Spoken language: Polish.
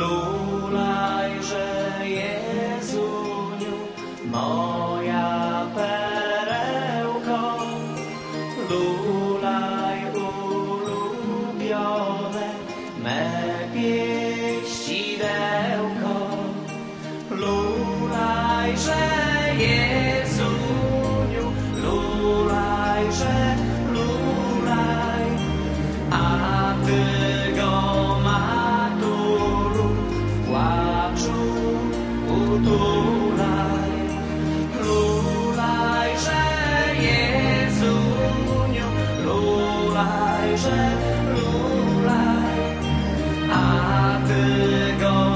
Lulajże Jezuniu, moja perełko, lulaj ulubione me pieścidełko. Lulajże Królaj, królaj, że Jezuniu, królaj, że królaj, a Ty go